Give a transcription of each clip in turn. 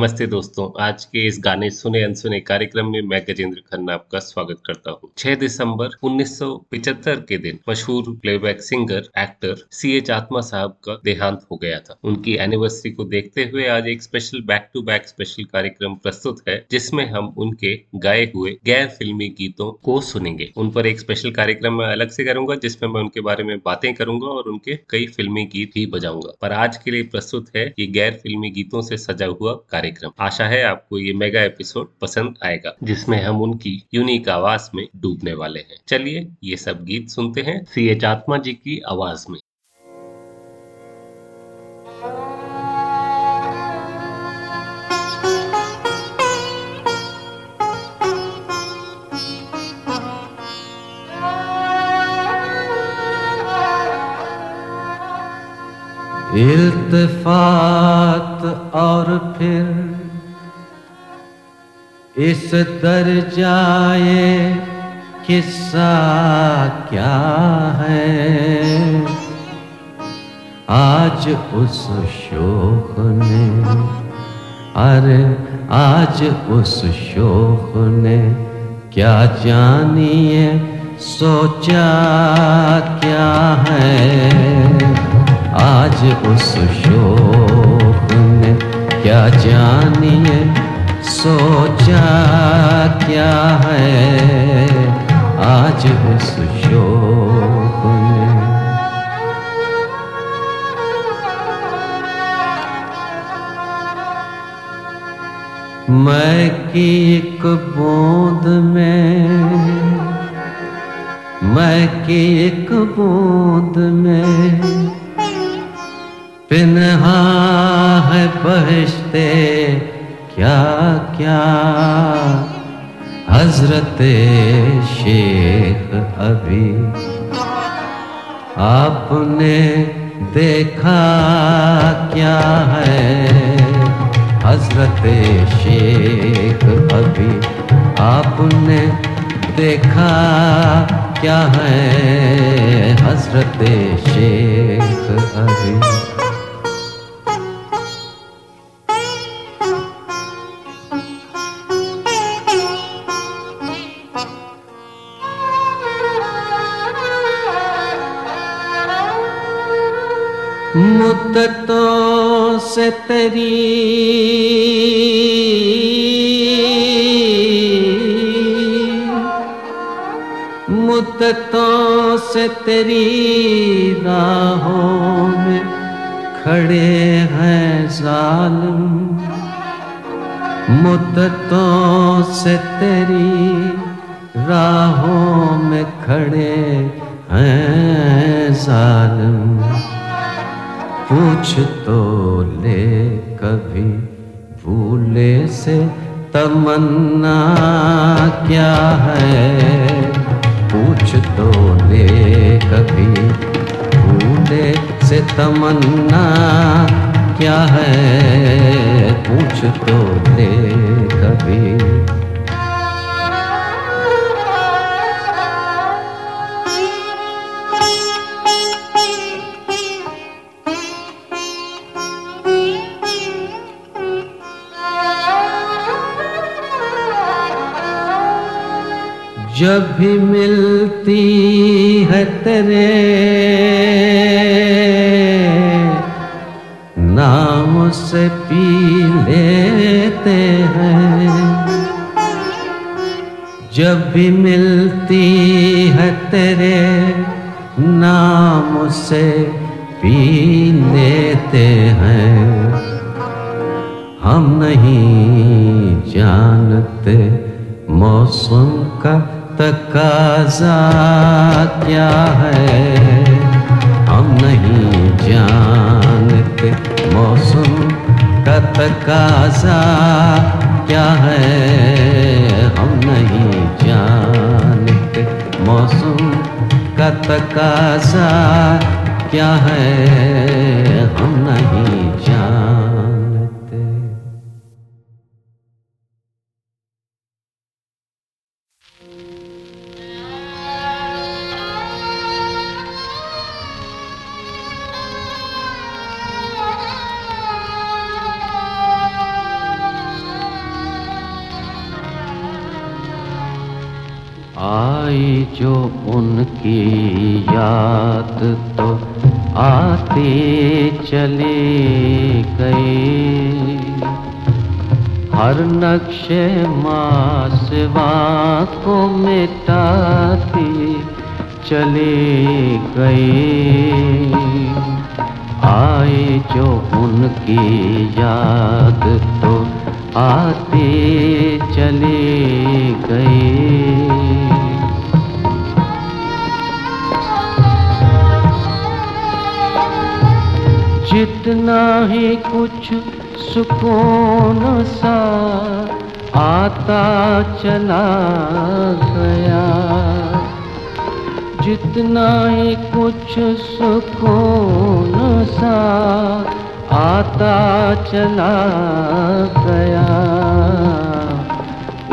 नमस्ते दोस्तों, आज के इस गाने सुने अनसुने कार्यक्रम में मैं गजेंद्र खन्ना आपका स्वागत करता हूँ। 6 दिसंबर 1975 के दिन मशहूर playback singer actor C H Atma साहब का देहांत हो गया था। उनकी एनिवर्सरी को देखते हुए आज एक special back to back special कार्यक्रम प्रस्तुत है, जिसमें हम उनके गाए हुए गैर फिल्मी गीतों को सुनेंगे। उन पर एक स्पेशल कार्यक्रम मैं अलग से करूँगा, जिसमें मैं उनके बारे में बातें करूँगा और उनके कई फिल्मी गीत भी बजाऊँगा। पर आज के लिए प्रस्तुत है, ये गैर फिल्मी गीतों से सजा हुआ कार्यक्रम। आशा है आपको ये मेगा एपिसोड पसंद आएगा, जिसमें हम उनकी यूनिक आवाज़ में डूबने वाले हैं। चलिए ये सब गीत सुनते हैं। सी एच आत्मा जी की आवाज़ में। इल्तफात और फिर इस दर जाए किस्सा क्या है? आज उस शोक ने, अरे आज उस शोक ने क्या जानिए, सोचा क्या है? आज उस शोक ने क्या जानिए? सोचा क्या है? आज उस शोक ने मैं की एक बूंद में, मैं की एक बूंद में पिन्हा है बहशते क्या क्या? हज़रत शेख अभी। आपने देखा क्या है? हज़रत शेख अभी। आपने देखा क्या है? हज़रत शेख अभी। मुद्दतों से तेरी राहों में खड़े हैं जालिम। मुद्दतों से तेरी राहों में खड़े हैं जालिम। पूछ तो ले कभी, भूले से तमन्ना तमन्ना क्या है? पूछ तो ले कभी। जब भी मिलती है तेरे से पी लेते हैं। जब भी मिलती है तेरे नाम से पी लेते हैं। हम नहीं जानते मौसम का तकाजा क्या है। हम नहीं जानते मौसम का तकाजा क्या है हम नहीं जानते। मौसम का तकाजा क्या है हम नहीं आई जो उनकी याद तो आती चली गई। हर नक्शे मासवा को मिटाती चली गई। आई जो उनकी याद तो आती चली गई। जितना ही कुछ सुकून सा। आता चला गया। जितना ही कुछ सुकून सा, आता चला गया।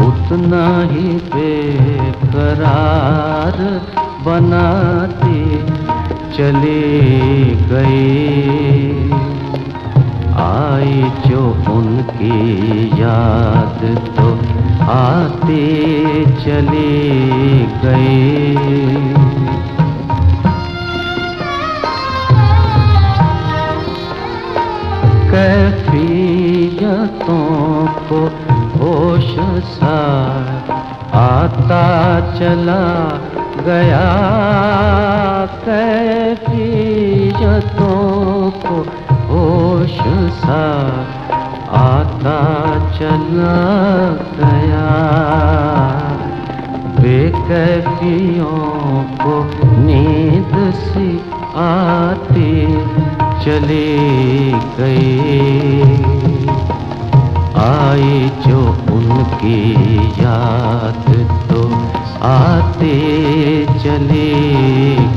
उतना ही बेकरार बनाती चली गई। आई जो उनकी याद तो आती चली गई कैफियतों को होश सा आता चला गया। कैफियतों को होश सा आता चला गया। बेकैफियों को नींद सी आती चली गई। आई जो उनकी याद तो आते चली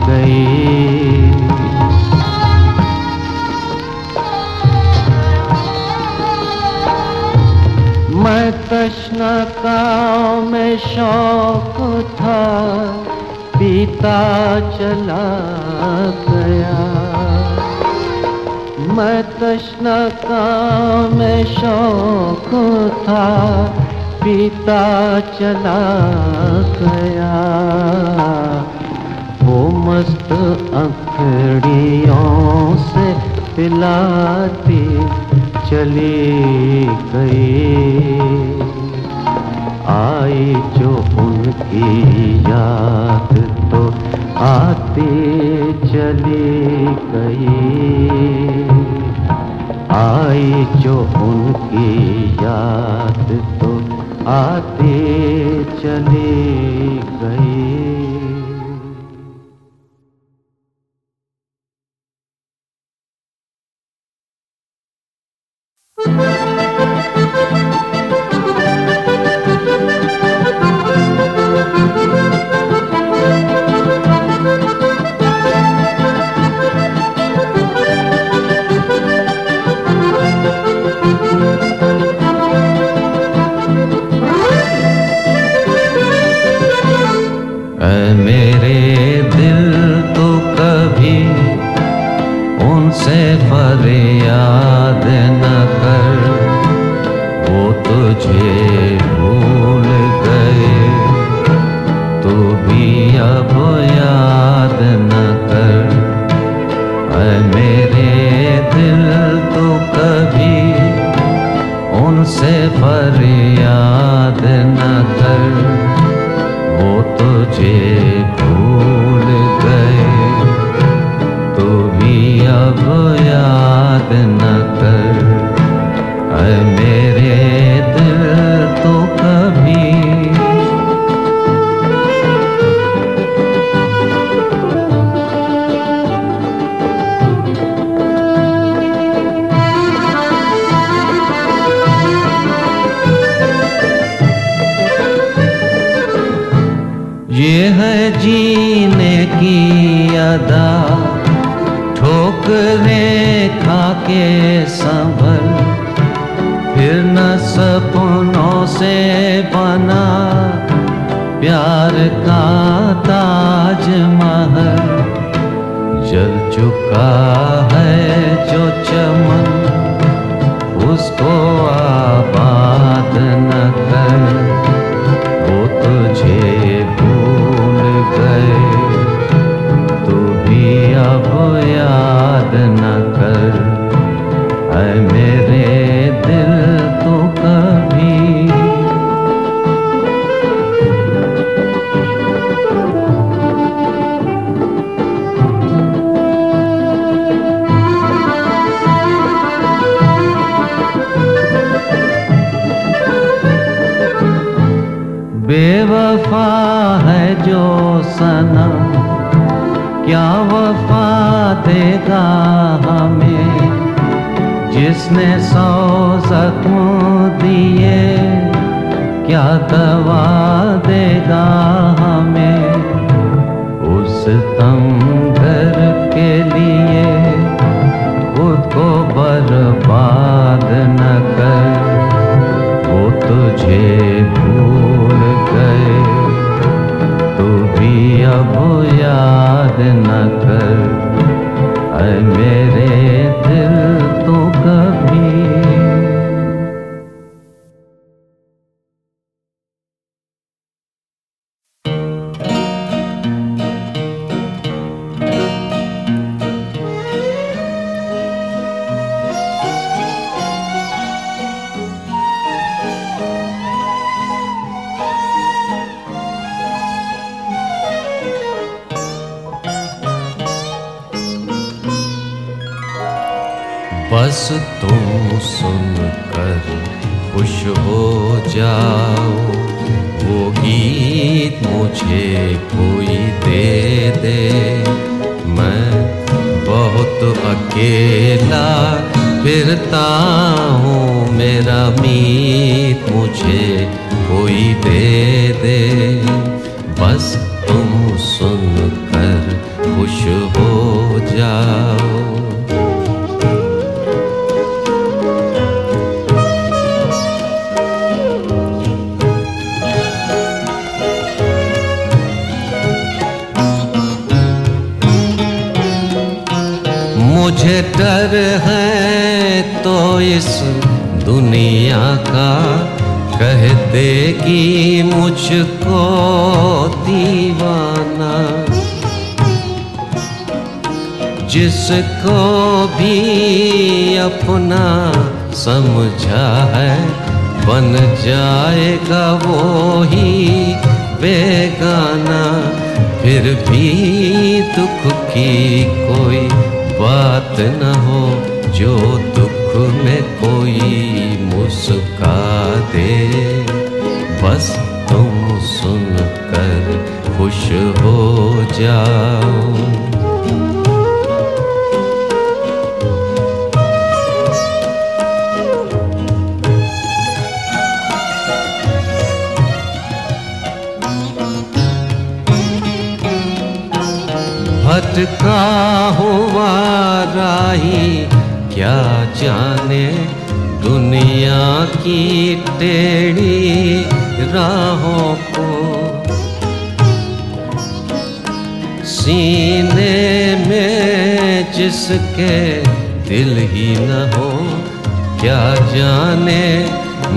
गई। मैं का में शौक था, पीता चला गया। मैं का में शौक था, पीता चला गया। वो मस्त अंखड़ियों से पिलाती चली गई आई जो उनकी याद तो आती चली गई आई जो उनकी याद तो आती चली गई ऐ तुम सुनकर खुश हो जाओ। वो गीत मुझे कोई दे दे। मैं बहुत अकेला फिरता हूँ। मेरा मीत मुझे कोई दे दे। इस दुनिया का कह देगी मुझको दीवाना। जिसको भी अपना समझा है, बन जाएगा वो ही बेगाना। फिर भी दुख की कोई बात न हो, जो कोई मुस्का दे बस तुम सुनकर खुश हो जाओ। भटका हुआ राही क्या जाने दुनिया की टेढ़ी राहों को सीने में जिसके दिल ही न हो, क्या जाने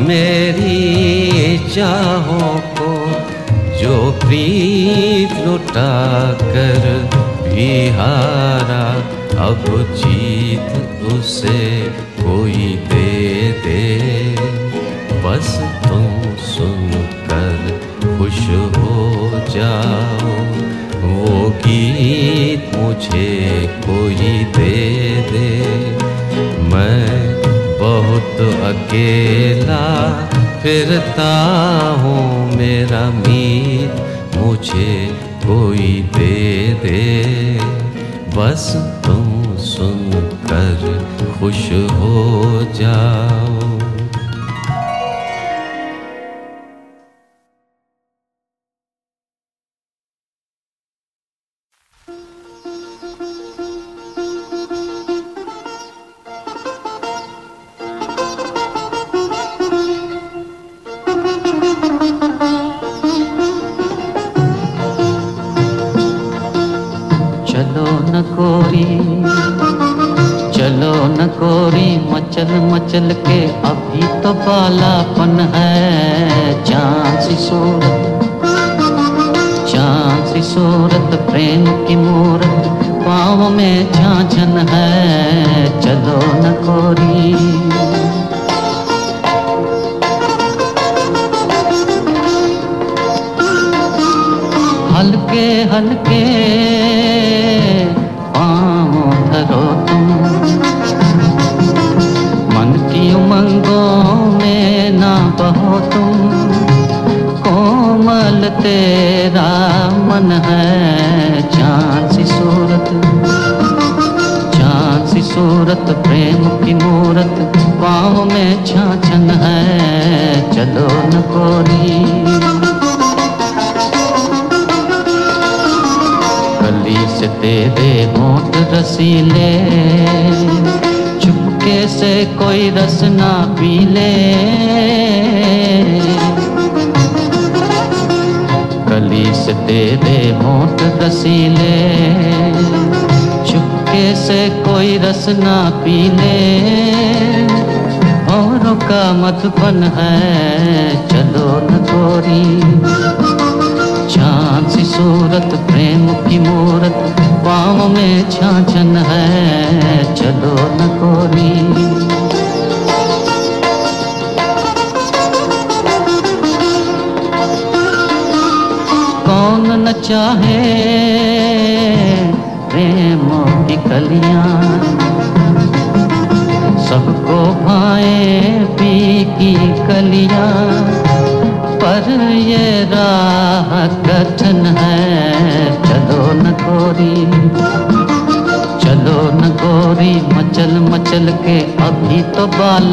मेरी चाहों को जो प्रीत लुटा कर भी हारा, अब जीत उसे दे बस तुम सुनकर खुश हो जाओ। वो गीत मुझे कोई दे दे। मैं बहुत अकेला फिरता हूँ। मेरा मीत मुझे कोई दे दे। बस तुम सुनकर खुश हो जाओ।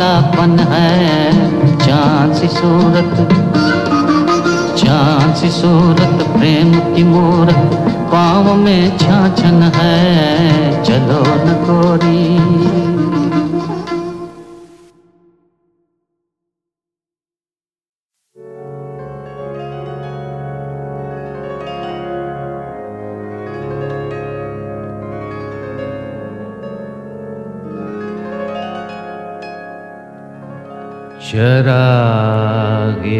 बालापन है। चाँद सी सूरत, चाँद सी सूरत, प्रेम की मूरत, पाँव में छाछन है। चलो न गोरी चरागे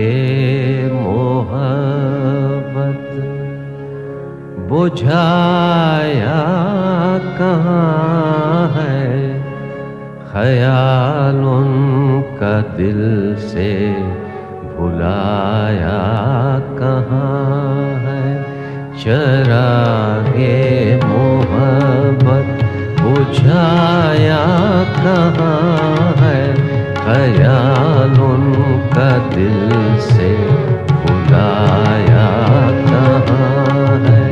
मोहब्बत, बुझाया कहाँ है ख्याल उनका दिल से, भुलाया कहाँ है चरागे मोहब्बत, बुझाया कहाँ ख्याल उनका दिल से बुलाया कहाँ है?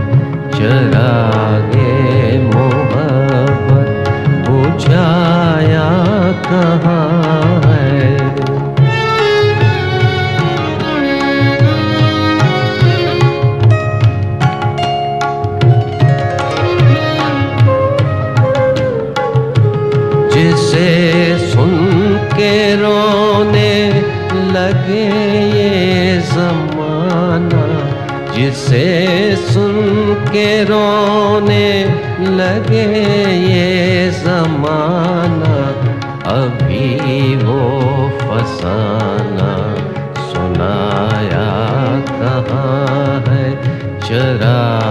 चरागे मोहब्बत बुझाया कहाँ? के रोने लगे ये जमाना। अभी वो फसाना सुनाया कहाँ है चरागे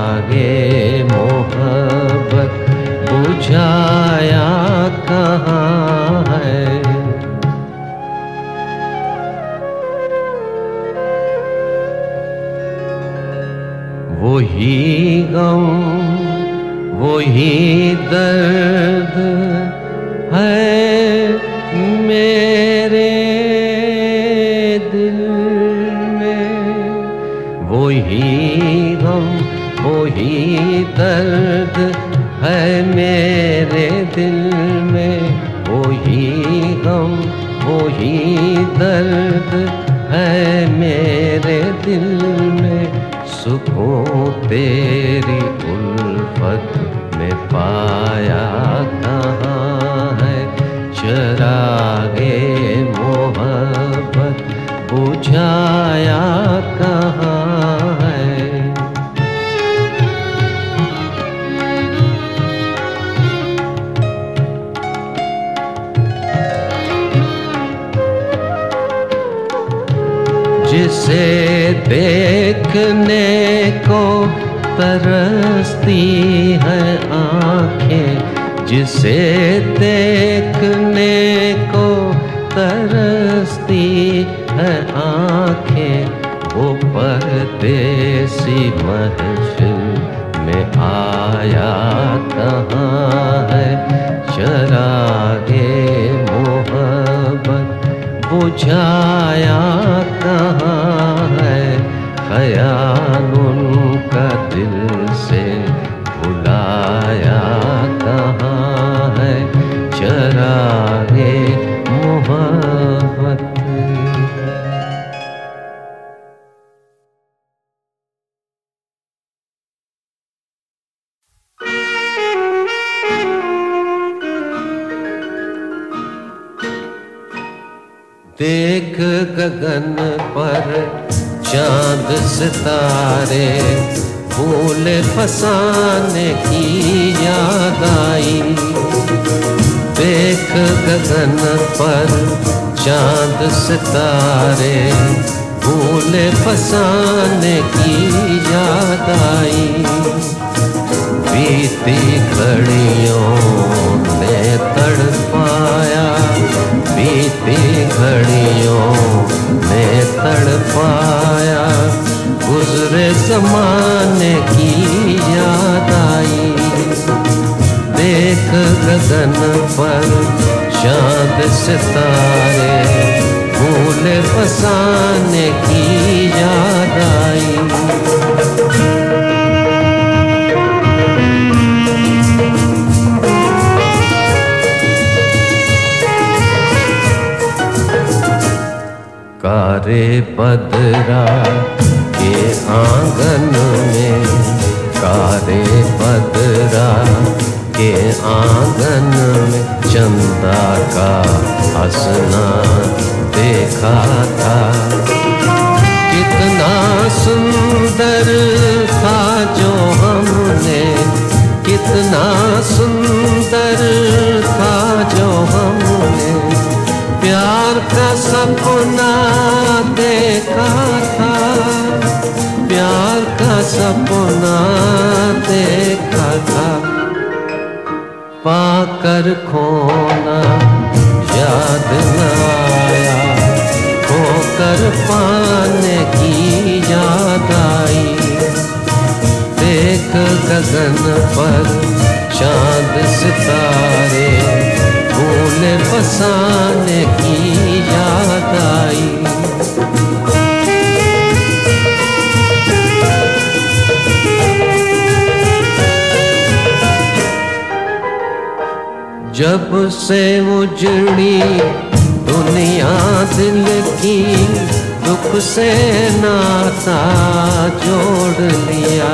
वही दर्द है मेरे दिल में। वही गम, वही दर्द है मेरे दिल में। वही गम, वही दर्द है मेरे दिल में। सुकून तेरी पाया कहाँ है? चरागे मोहब्बत बुझाया कहाँ है? जिसे देखने को तरसती जिसे देखने को तरसती है आँखें, वो परदेसी महफिल में आया कहाँ है? चरागे मोहब्बत बुझाया फूल की याद आई। देख गगन पर चाँद सितारे, फूल फसाने की याद आई। बीती घड़ियों ने तड़पाया, बीती घड़ियों ने तड़पाया। गुजरे जमाने की याद आई। देख गगन पर चाँद सितारे, फूल फसाने की याद आई। कारे बदरा के आँगन में कारे बदरा के आँगन में चंदा का हंसना देखा था। कितना सुंदर था जो हमने, कितना सुंदर था जो हमने। प्यार का सपना देखा था। सपना देखा था। पाकर खोना याद न आया। खोकर पाने की याद आई। देख गगन पर चाँद सितारे फूल फसाने की याद आई। जब से उजड़ी दुनिया दिल की दुख से नाता जोड़ लिया।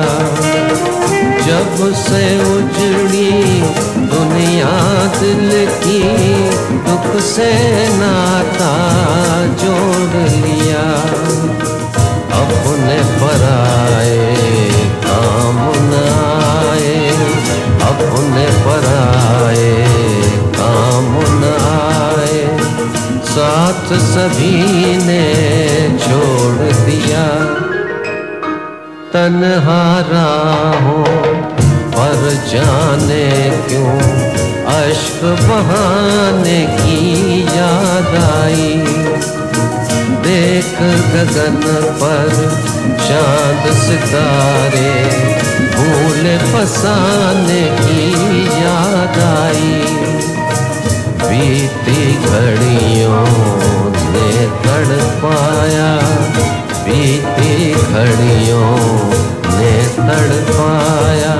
जब से उजड़ी दुनिया दिल की दुख से नाता जोड़ लिया। साथ सभी ने छोड़ दिया। तन्हा राहों पर जाने क्यों? अश्क बहाने की याद आई। देख गगन पर चाँद सितारे फूल फसाने की याद आई। बीती घड़ियों ने तड़पाया, बीती घड़ियों ने तड़पाया।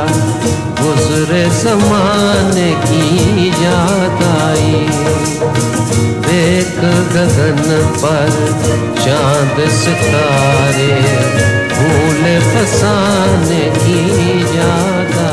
गुजरे जमाने की याद आई। देख गगन पर चाँद सितारे, फूल फसाने की याद आई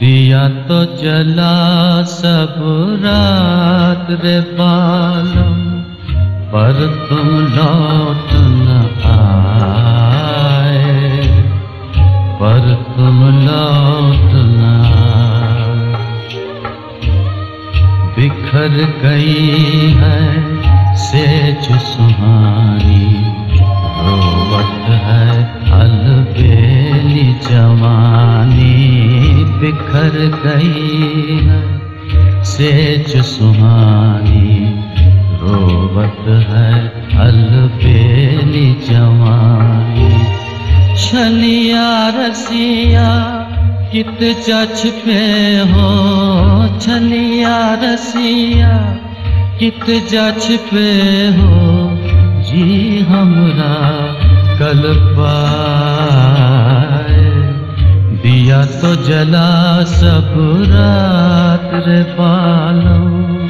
दिया तो जला सब रात रे बालम पर तुम लौट न आए, पर तुम लौट न। बिखर गई है सेज सुहानी रोवत है अलबेली जवानी बिखर गई है। सेज सुहानी रोवत है अलबेली जवानी। छलिया रसिया कित जछ पे हो। छलिया रसिया कित जछ पे हो। जी हमरा कल पाए दिया तो जला सब रात रे पालो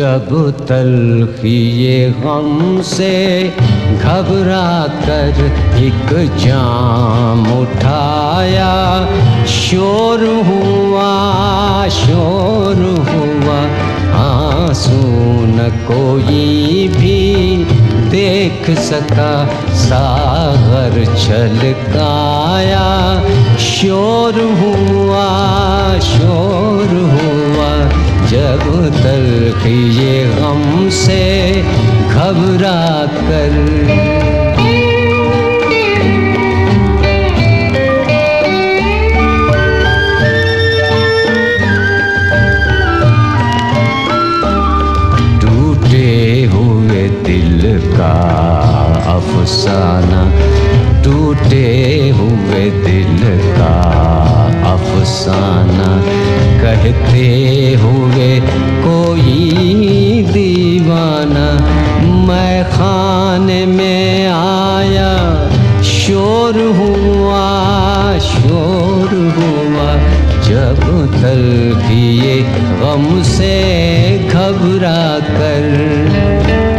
जब तलखी ये गम से घबरा कर एक जाम उठाया, शोर हुआ शोर हुआ आँसू न कोई भी देख सका, सागर छलकाया, शोर हुआ शोर हुआ। जब तक ये गम से घबरा कर टूटे हुए दिल का अफसाना, टूटे हुए दिल का अफसाना। कहते हुए कोई दीवाना, मैं खान में आया, शोर हुआ शोर हुआ, जब तक ये गम से घबरा कर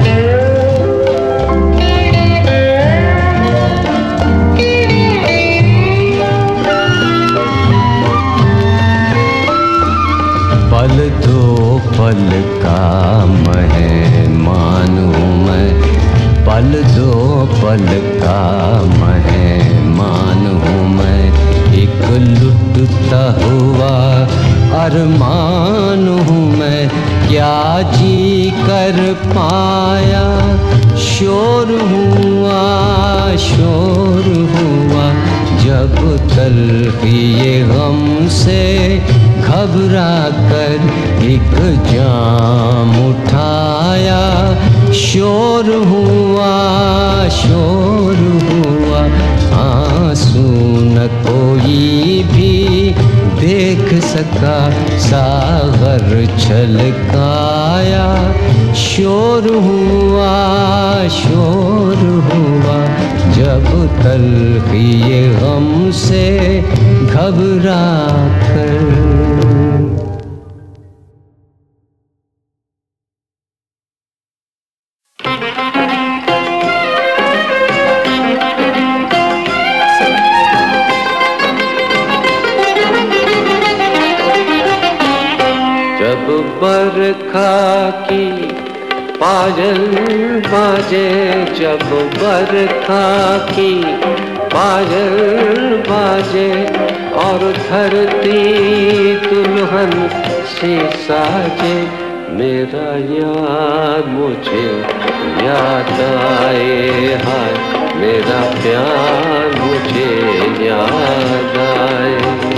पल का मह मानू मैं। पल दो पल का मह मानू मैं। एक लुटता हुआ अरमान हूँ मैं। क्या जी कर पाया? शोर हुआ शोर हुआ। जब तल ये गम से घबरा कर एक जाम उठाया। शोर हुआ शोर हुआ, आँसू न कोई भी देख सका। सागर छलकाया। शोर हुआ शोर हुआ जब तल ये गम से घबरा कर जब बरखा की पायल बाजे जब बरखा की पायल बाजे और धरती दुल्हन से साजे, मेरा यार मुझे याद आए हाय, मेरा प्यार मुझे याद आए।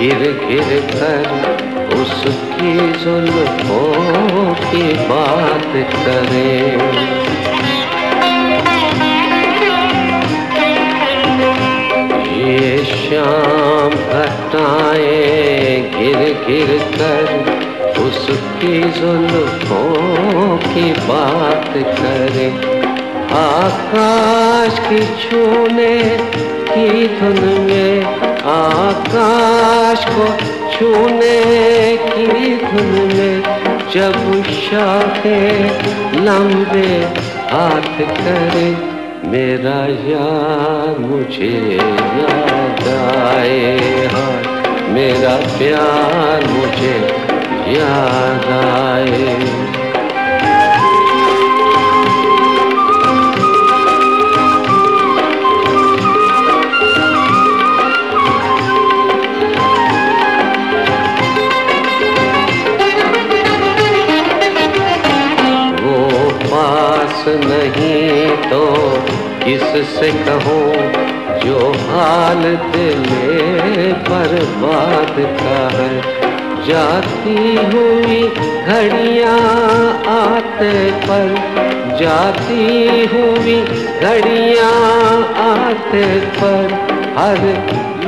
गिर गिर कर उसकी जुल्फों की बात करें। ये शाम घटाए गिर गिर कर उसकी जुल्फों की बात करें। आकाश की छूने की धुन में आकाश को छूने की धुन में जब शाखे लंबे हाथ करे, मेरा यार मुझे याद आए। हाय मेरा प्यार मुझे याद आए। किससे कहूँ, जो हाल दिल बर्बाद का है। जाती हुई घड़ियाँ आते पर, जाती हुई घड़ियाँ आते पर, हर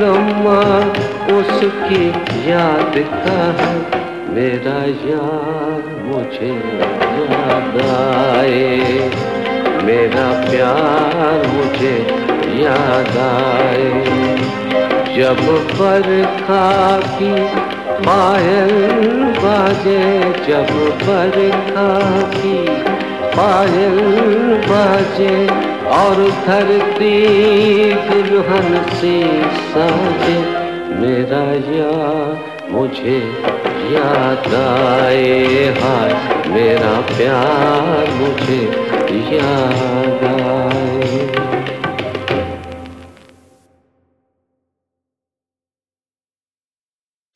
लम्हा उसकी याद का है। मेरा यार मुझे याद आए। मेरा प्यार मुझे याद आए। जब बरखा की पायल बाजे, जब बरखा की पायल बाजे, और धरती दुल्हन से साजे, मेरा यार मुझे याद आए। हाय मेरा प्यार मुझे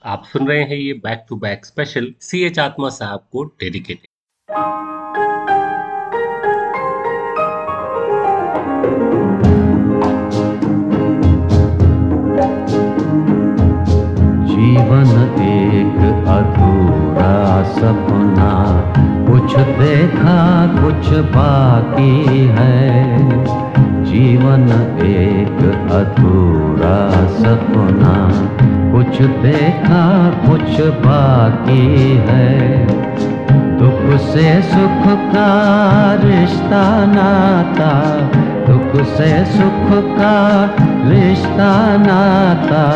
आप सुन रहे हैं ये back to back special C H Atma साहब को डेडिकेटेड जीवन एक अधूरा सपना कुछ देखा, कुछ बाकी है। जीवन एक अधूरा सपना। कुछ देखा, कुछ बाकी है। दुख से सुख का रिश्ता नाता। दुख से सुख का रिश्ता नाता।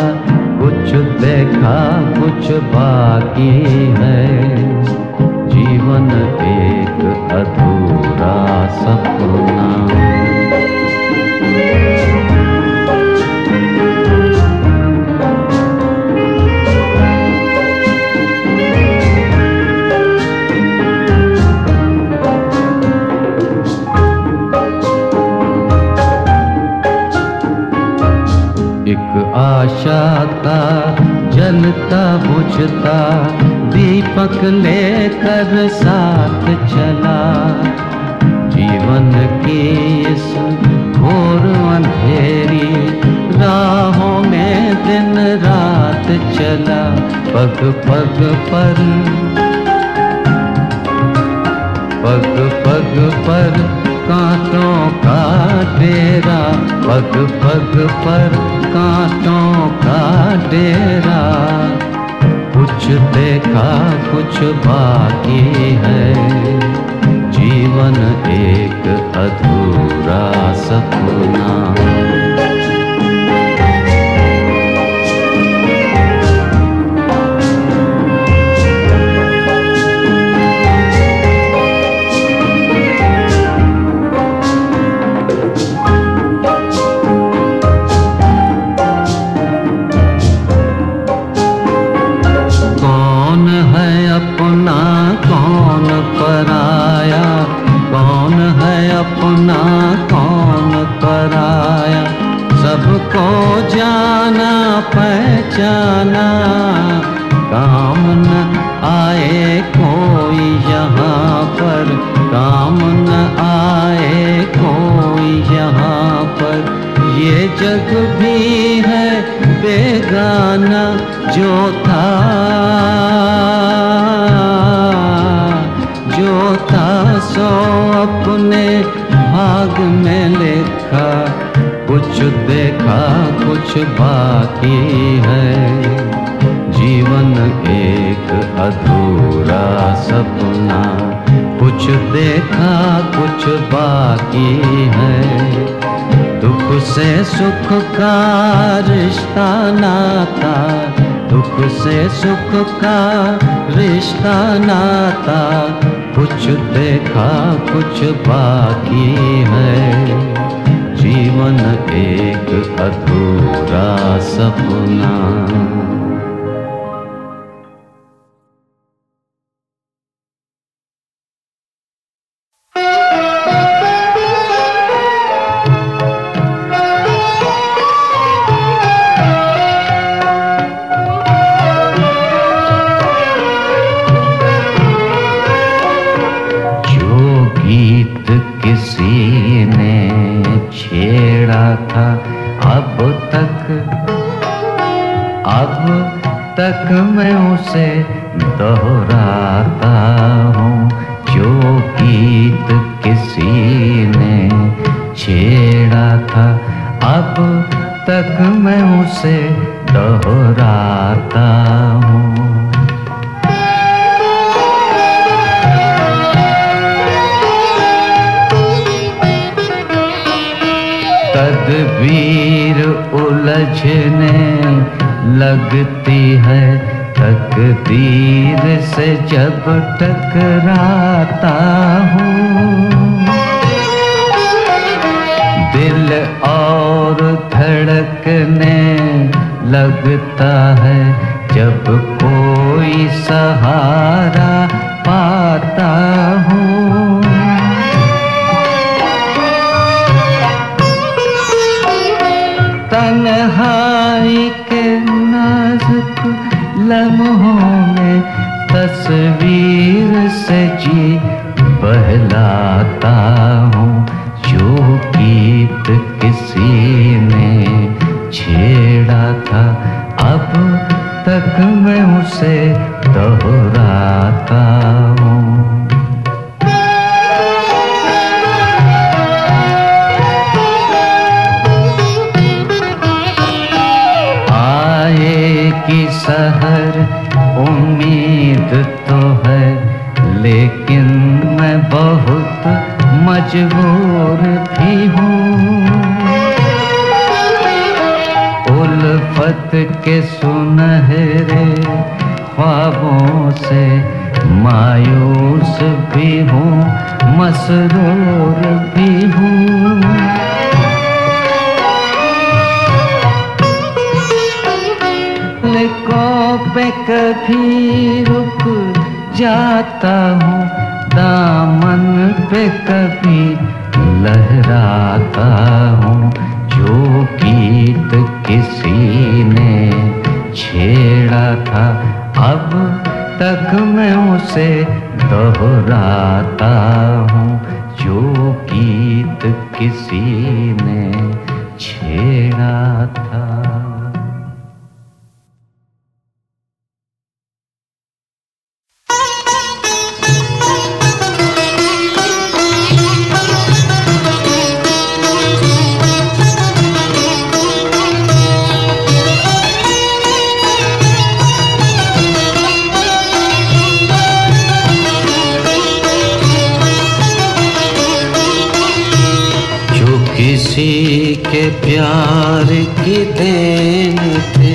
कुछ देखा, कुछ बाकी है। जीवन एक अधूरा सपना। एक आशा था जलता बुझता, दीपक लेकर साथ चला। जीवन की इस घोर अंधेरी, राहों में दिन रात चला। पग पग पर, पग पग पर कांटों का डेरा। पग पग पर कांटों का डेरा। कुछ देखा कुछ बाकी है। जीवन एक अधूरा सपना। कुछ बाकी है। जीवन एक अधूरा सपना। कुछ देखा, कुछ बाकी है। दुख से सुख का रिश्ता नाता। दुख से सुख का रिश्ता नाता। कुछ देखा, कुछ बाकी है। जीवन एक अधूरा सपना। तक मैं उसे दोहराता हूँ। तदबीर उलझने लगती है तकदीर से जब टकराता हूँ। दिल और धड़कने लगता है जब कोई सहारा पाता हूँ। के नाजुक लम्हों में तस्वीर से जी बहलाता हूँ उसे दोहराता हूँ। आए की सहर उम्मीद तो है, लेकिन मैं बहुत मजबूर भी हूँ। उल्फत के सुनहरे ख्वाबों से मायूस भी हूँ, मसरूर भी हूँ। पे कभी रुक जाता हूँ, दामन पे कभी लहराता हूँ, जो गीत किसी अब तक मैं उसे दोहराता हूँ जो गीत किसी ने छेड़ा था। प्यार की देन थे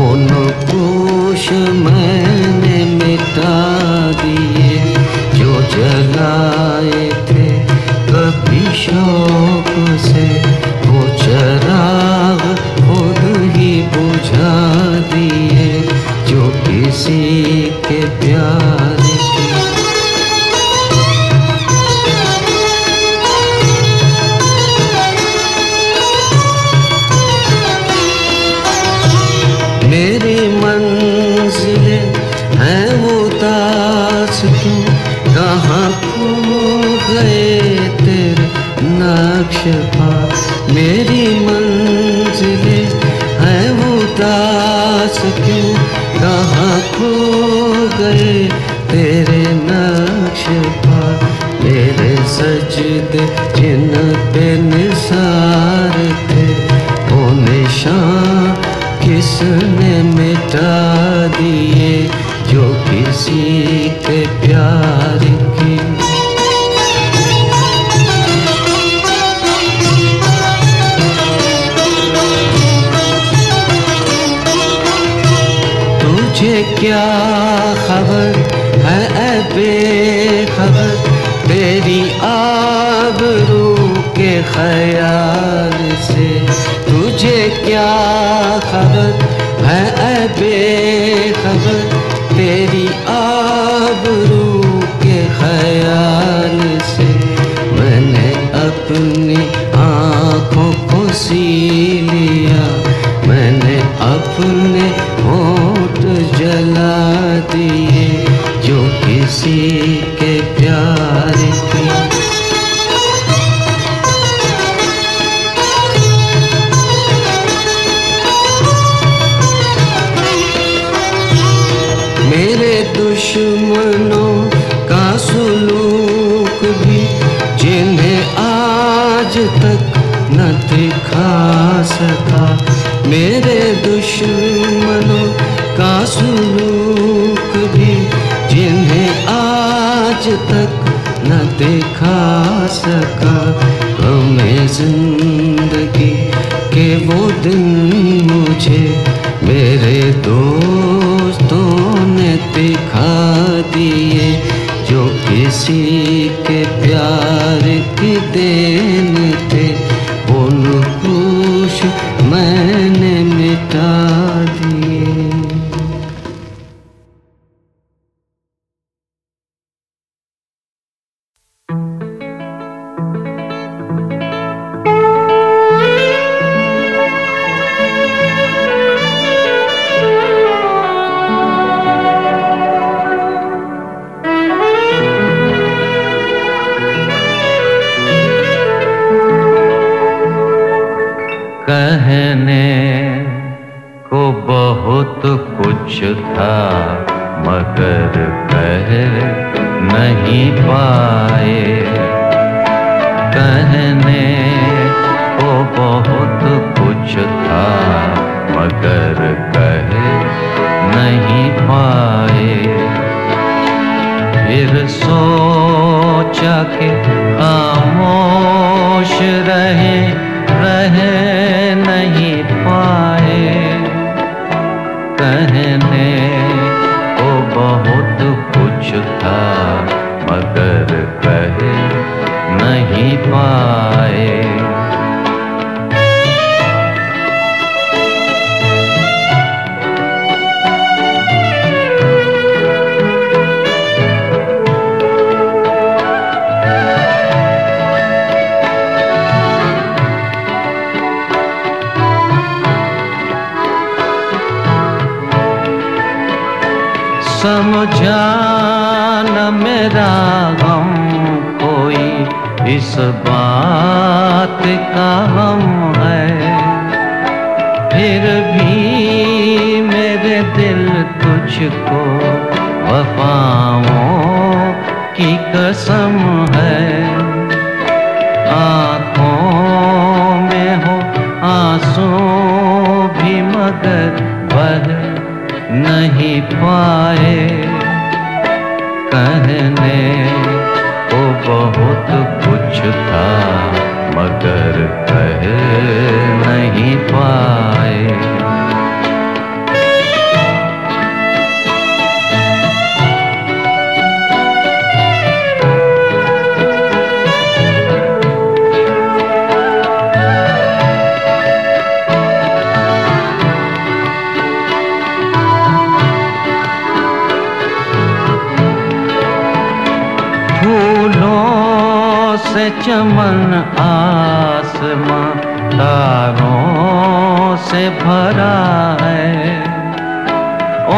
उन कुश मैंने मिटा दिए, जो जलाए थे कभी शौक से, वो चराग खुद ही बुझा दिए, जो किसी के प्यार किसी प्यार की। तुझे क्या खबर है बेखबर? तेरी आबरू के ख्याल से तुझे क्या की कहने को बहुत कुछ था, मगर कह नहीं पाए। कहने को बहुत कुछ था, मगर कह नहीं पाए। फिर सोचा कि खामोश रहे रह नहीं पाए। कहने को बहुत कुछ था मगर कह नहीं पाए। समझा न मेरा गम कोई इस बात का हम है। फिर भी मेरे दिल तुझको वफाओं की कसम है। आँखों में हो आँसू नहीं पाए। कहने को बहुत कुछ था मगर कह नहीं पाए। चमन आसमां तारों से भरा है।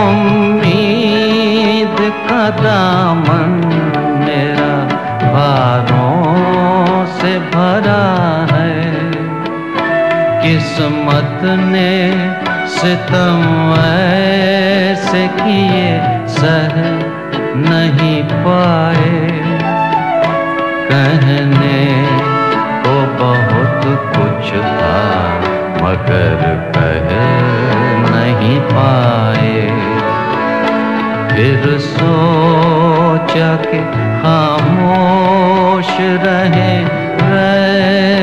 उम्मीद का दामन मेरा बारों से भरा है। किस्मत ने सितम ऐसे किए, सह नहीं पाए। कहने को बहुत कुछ था, मगर कह नहीं पाए। फिर सोचा के खामोश रहे, रह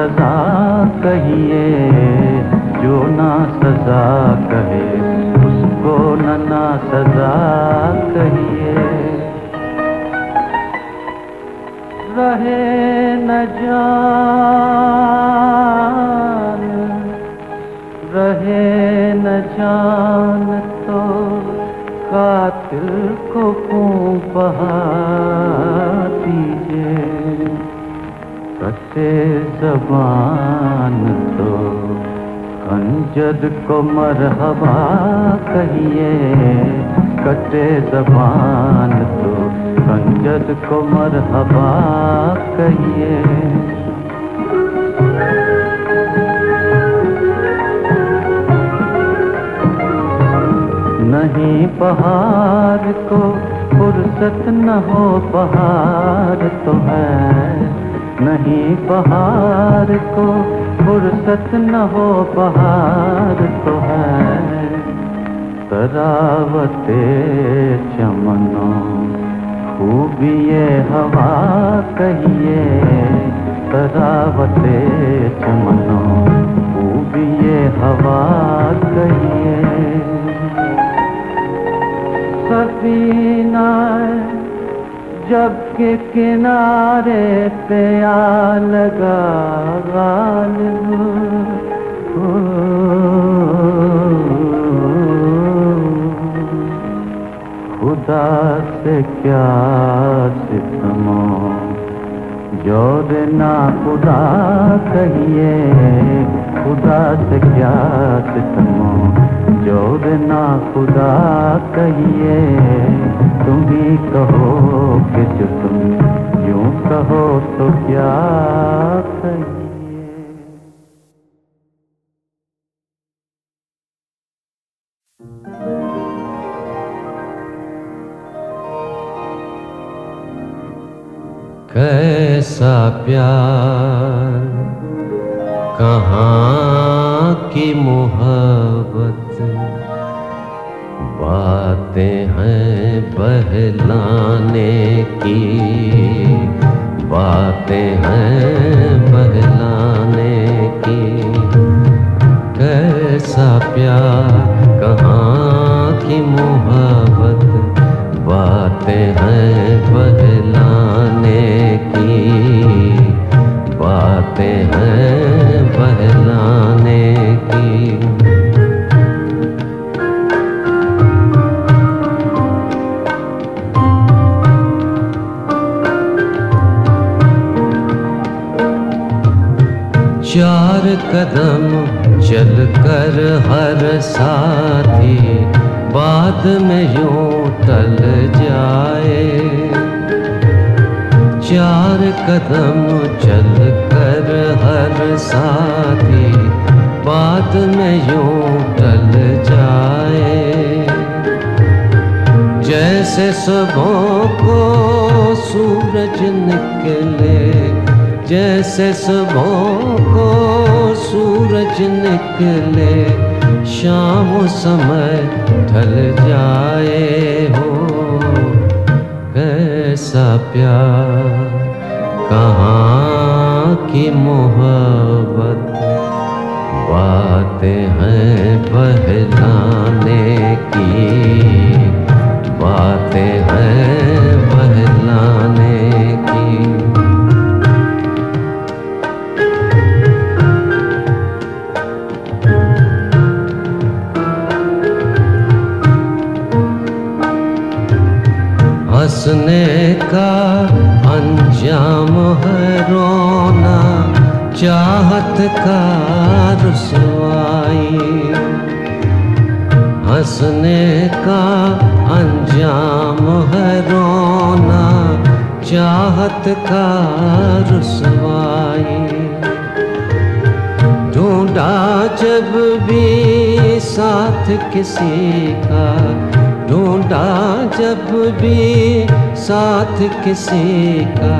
सजा कहिए। को मरहबा कहिए, कटे जबान तो। खंजर को मरहबा कहिए। नहीं पहाड़ को फुर्सत न हो, पहाड़ तो है। नहीं पहाड़ को फुर्सत न हो पहाड़ तो है। तरावते चमनो, खूब ये हवा कहिए। तरावते चमनो, खूब ये हवा कहिए। सफीना जब के किनारे पे आ लगा खुदा से क्या सितमो ज़ोर ना खुदा कहिए, खुदा से क्या किस्मो ज़ोर ना खुदा कहिए। तुम ही कहो कि जो तुम यूँ कहो तो क्या कहिए? कैसा प्यार, कहाँ की मोहब्बत? बातें हैं बहलाने की। बातें हैं बहलाने की। कैसा प्यार कहाँ की मोहब्बत। बातें हैं बहलाने की। बातें हैं चार कदम चल कर हर साथी बाद में यूं टल जाए। चार कदम चल कर हर साथी बाद में यूं टल जाए। जैसे सुबह को सूरज निकले जैसे सुबह को सूरज निकले, शाम समय ढल जाए हो। कैसा प्यार, कहाँ की मोहब्बत? बातें हैं बहलाने की, बातें हंसने का अंजाम है रोना, चाहत का रसवाई। हंसने का अंजाम है रोना, चाहत का रसवाई। ढूंढा जब भी साथ किसी का ढूंढा जब भी साथ किसी का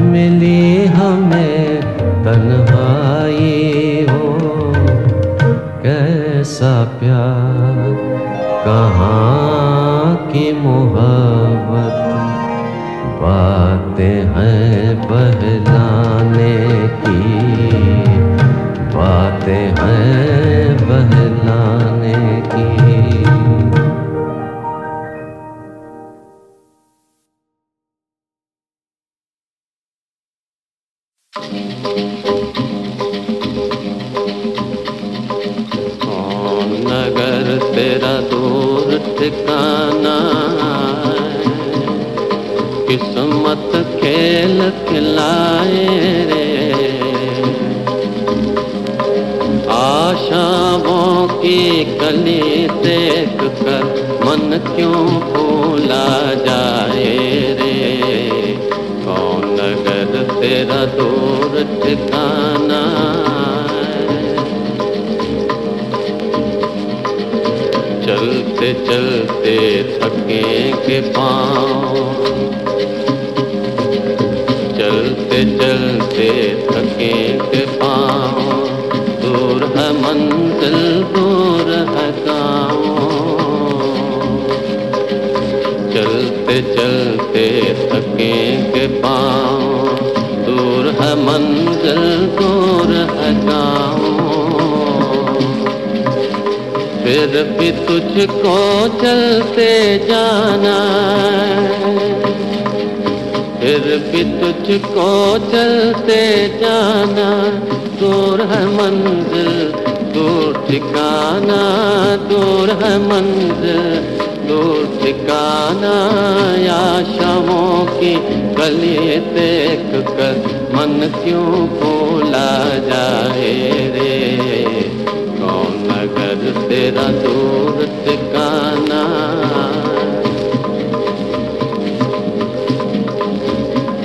मिली हमें तन्हाई हो। कैसा प्यार, कहाँ की मोहब्बत? बातें हैं बहलाने की, बातें हैं बहलाने खेल खिलाए रे। आशाओं की कली देख कर मन क्यों भूला जाए रे? कौन नगर तेरा दूर ठिकाना चलते चलते थके के पाँव पाँव दूर है मंजिल, दूर है गाँव। फिर भी तुझको चलते जाना फिर भी तुझको चलते जाना, दूर है मंजिल, दूर ठिकाना, दूर है मंजिल। दूर ठिकाना शामों की गली देख कर मन क्यों भूला जाए रे? कौन नगर तेरा दूर ठिकाना?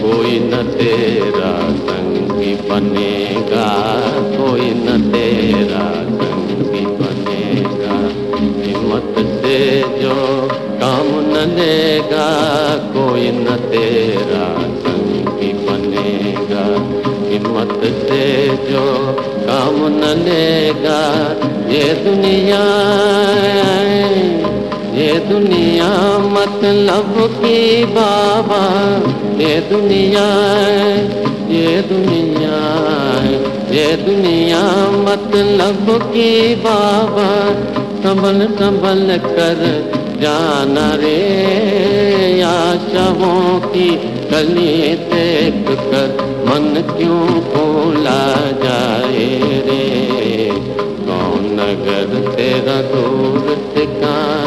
कोई न तेरा संगी बनेगा। जो काम न लेगा कोई न तेरा संगी बनेगा। हिम्मत से जो काम न लेगा ये दुनिया ये दुनिया मतलब की बाबा। ये दुनिया ये दुनिया ये दुनिया मतलब की बाबा। संभल संभल कर जाना रे आशाओं की गली देख कर मन क्यों भूला जाए रे? कौन नगर तेरा दूर ठिकाना?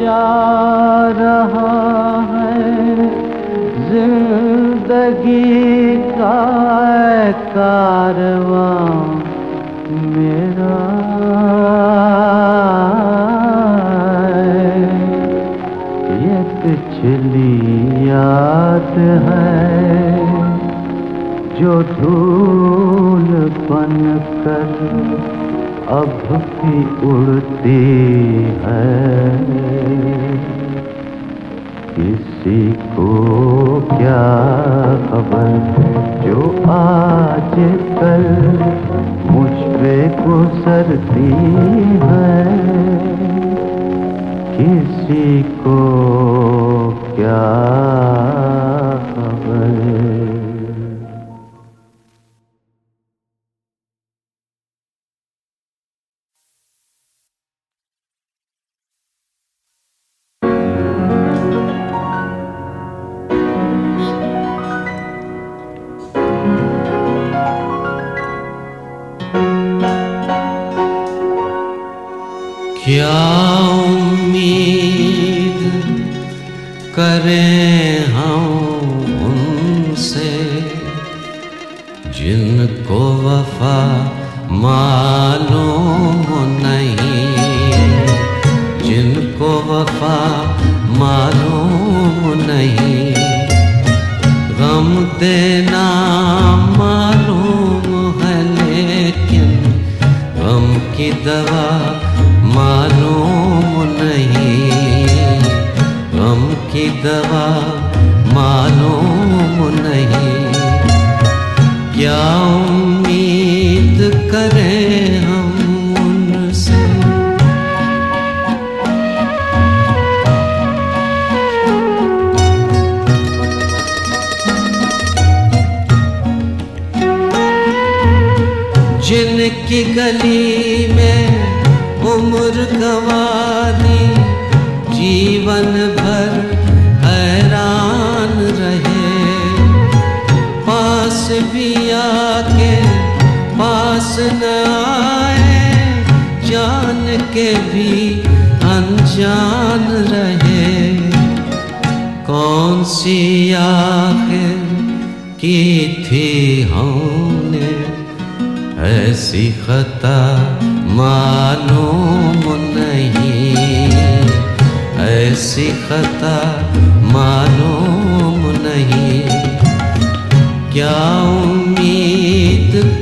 जा रहा है ज़िंदगी का कारवा मेरा ये पिछली याद है जो धूल बन कर अब भी उड़ती है। किसी को क्या खबर? जो आज कल मुझ पे गुजरती है किसी को क्या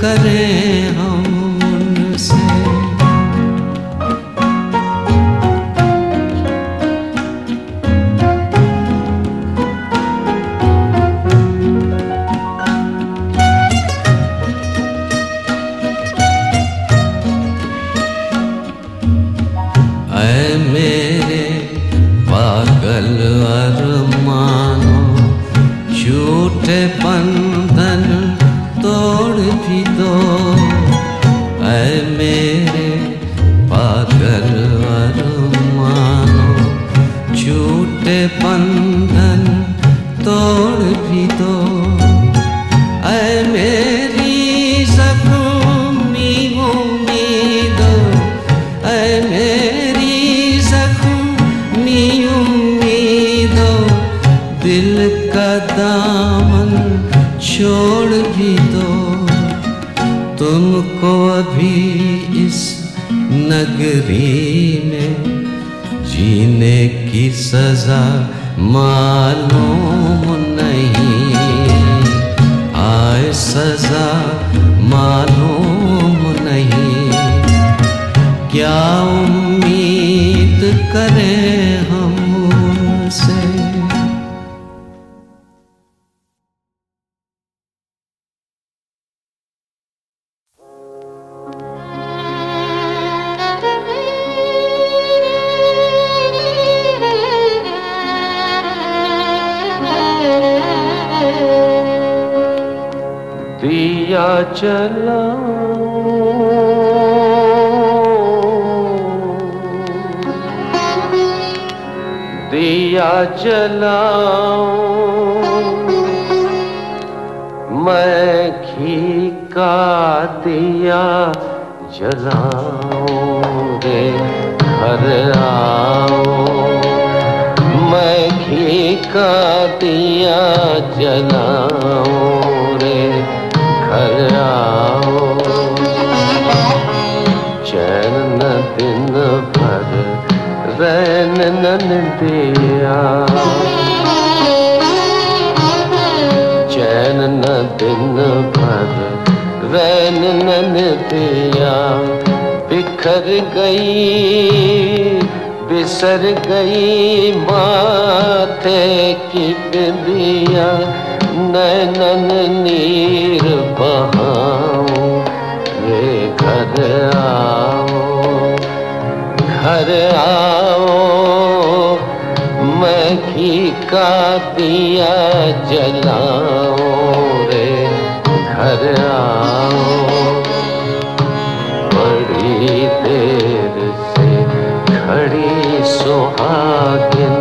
करें। देर से खड़ी सुहागिन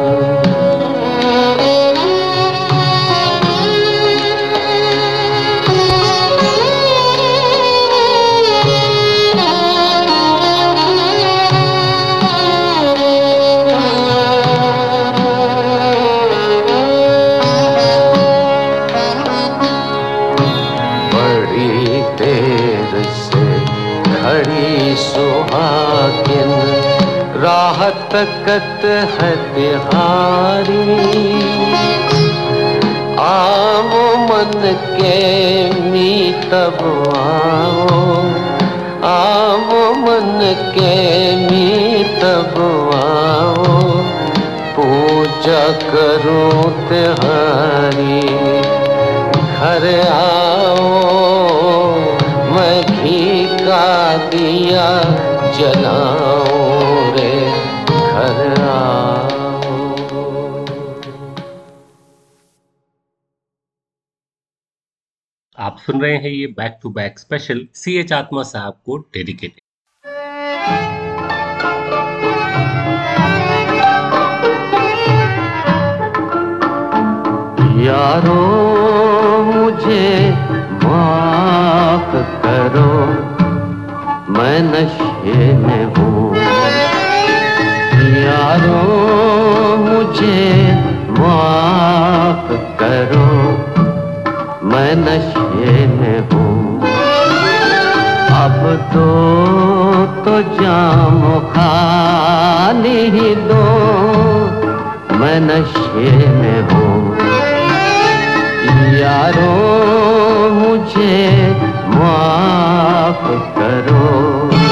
हतकत है तिहारी आओ मन के मीतब आओ। आओ मन के मीतब आओ। पूजा करूँ तिहारी, घर आओ। मैं घी का दिया जलाऊं रे। सुन रहे हैं ये back to back special C H Atma साहब को डेडिकेटेड यारो, मुझे माफ़ करो, मैं नशे में हूँ। यारो, मुझे माफ़ करो। मैं नशे में हूँ। अब तो तो जाम खाली ही दो। मैं नशे में हूँ। यारो, मुझे माफ़ करो।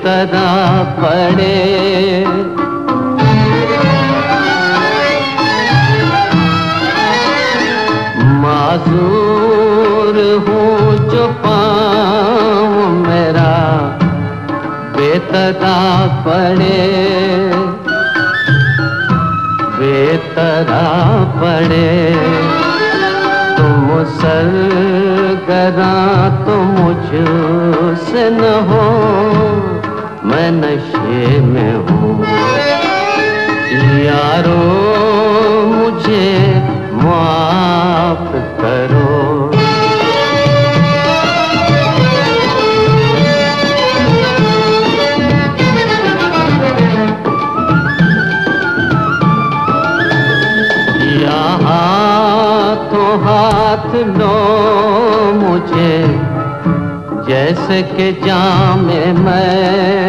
बेतरा पड़े। मासूर हूँ पाँव मेरा बेतरा पड़े। बेतरा पड़े। तुम सरगरा तो मुझसे न हो। मैं नशे में हूँ। यारो, मुझे माफ़ करो। तो हाथ लो मुझे, जैसे कि जामे मैं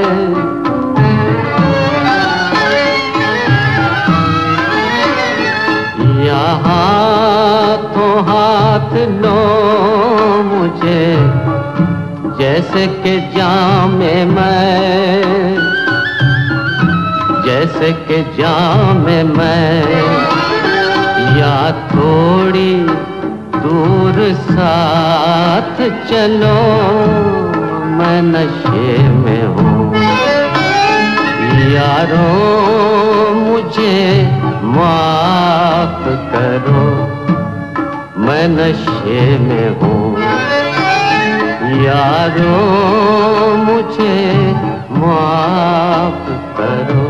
हाथ लो मुझे, जैसे के जामे मैं, जैसे के जामे मैं, या थोड़ी दूर साथ चलो, मैं नशे में हूँ। यारो मुझे माफ़ करो। मैं नशे में हूँ। यारो मुझे माफ़ करो।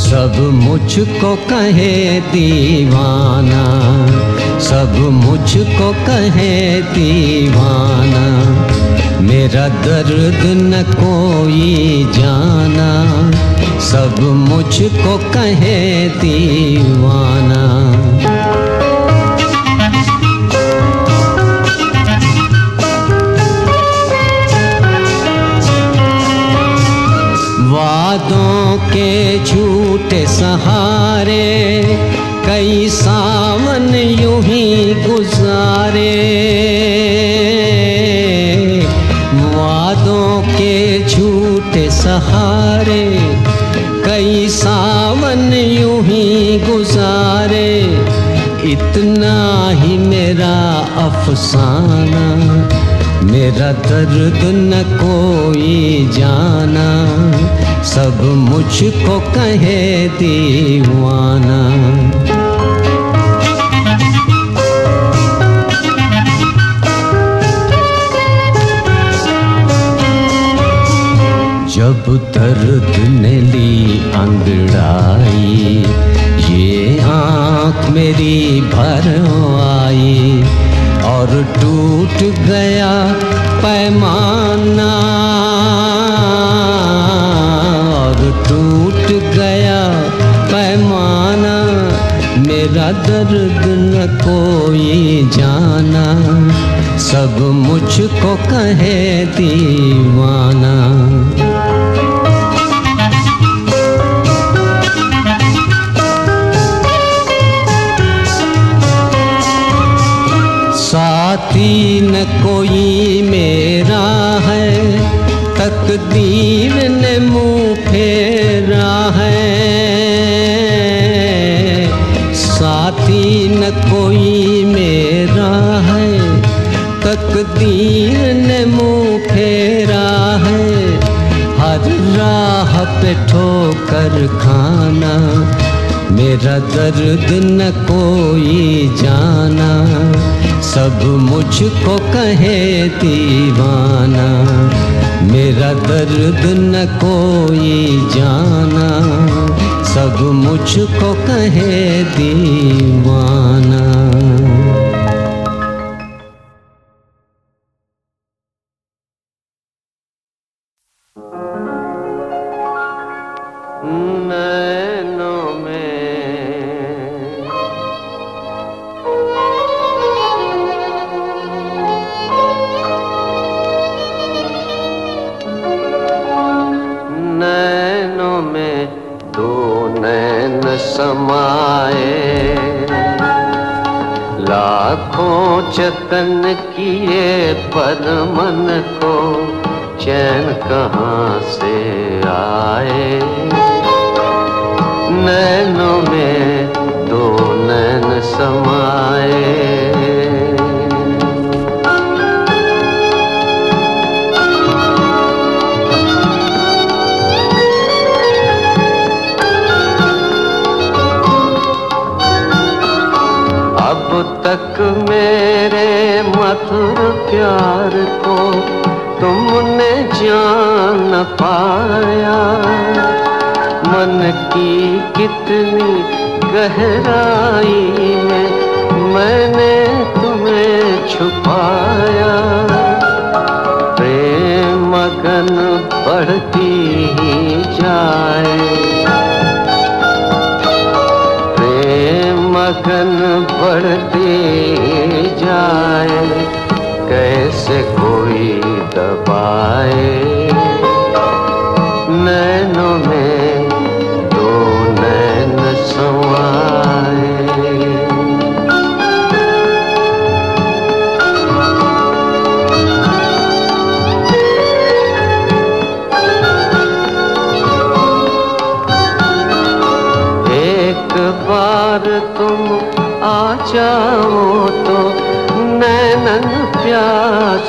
सब मुझको कहे दीवाना सब मुझको कहे, दीवाना, मेरा दर्द न कोई जाना। सब मुझको कहे, दीवाना। वादों के झूठे सहारे कई सावन यूँ ही गुजारे। वादों के झूठे सहारे कई सावन यूँ ही गुजारे। इतना ही मेरा अफसाना, मेरा दर्द न कोई जाना, सब मुझको कहे दीवाना। जब दर्द ने ली अंगड़ाई। ये आँख मेरी भर आई और टूट गया पैमाना। और टूट गया पैमाना, मेरा दर्द न कोई जाना। सब मुझको कहे दीवाना। मेरा दर्द न कोई जाना, सब मुझको कहे दीवाना। मेरा दर्द न कोई जाना, सब मुझको कहे दीवाना।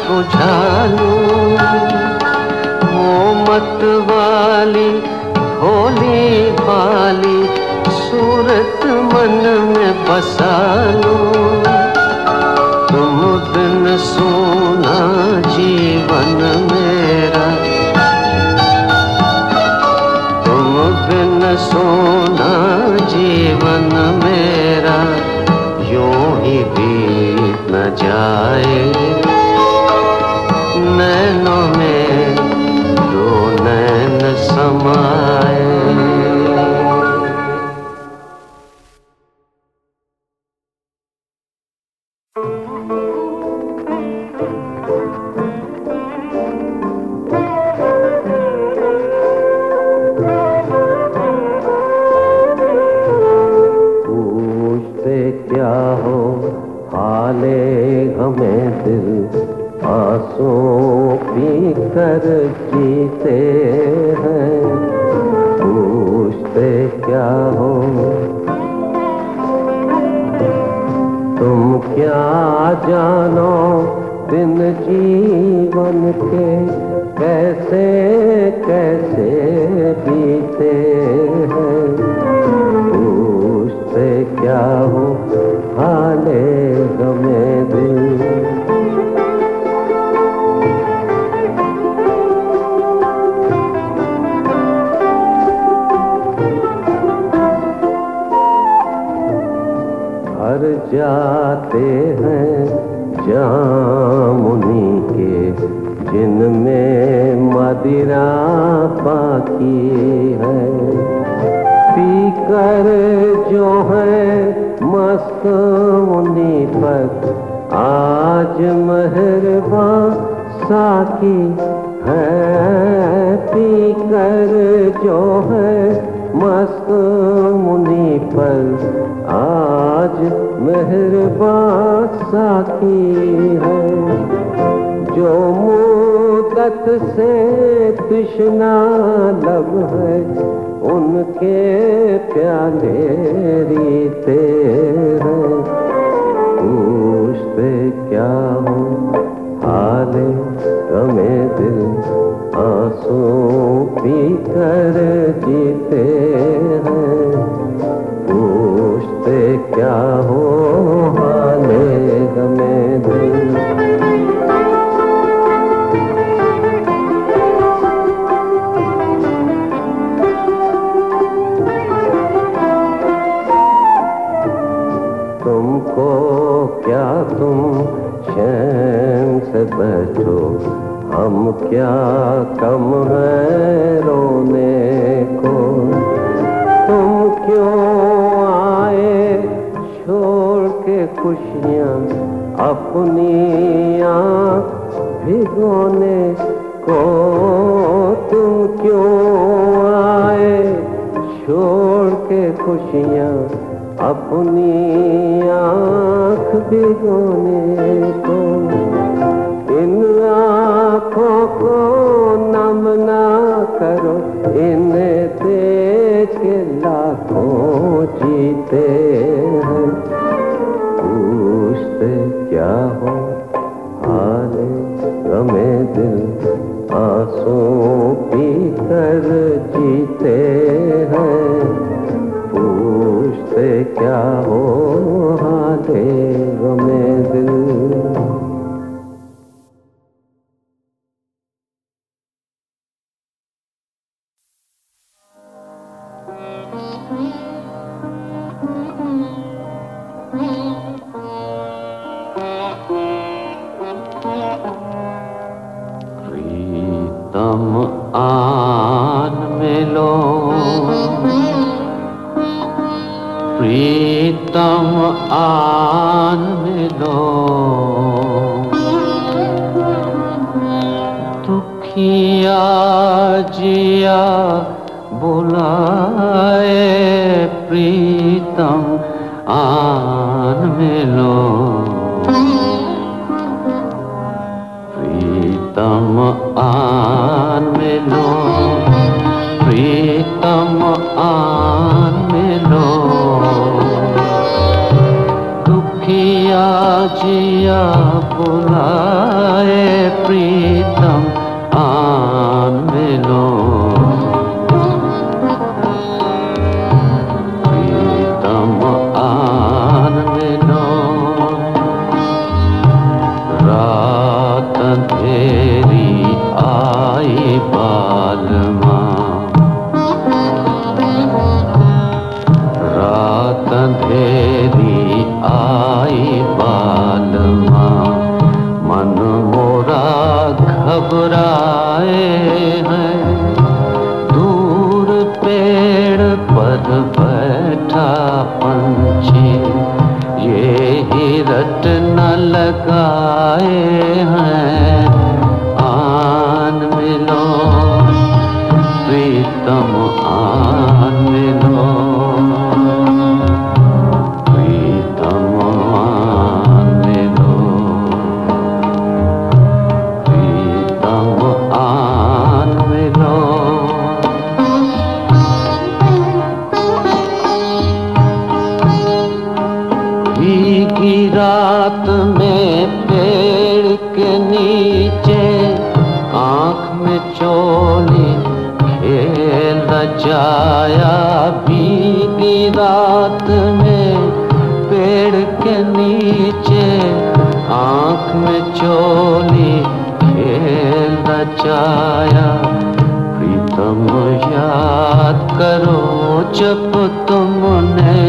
बुझा लूँ वाली, भोली वाली सूरत मन में बसा तुम बिन सोना जीवन मेरा। तुम बिन सोना जीवन मेरा। यूँ ही बीत न जाए। बैठो। हम क्या कम है रोने को? तुम क्यों आए? छोड़ के खुशियाँ अपनी भिगोने को। तुम क्यों आए? छोड़ के खुशियाँ अपनी आँख भिगोने को। इन देश के लाखों जीते हैं। पूछते क्या हो? हारे गमे दिल, आँसू पी कर चोली खेल रचाया। प्रीतम याद करो जब तुमने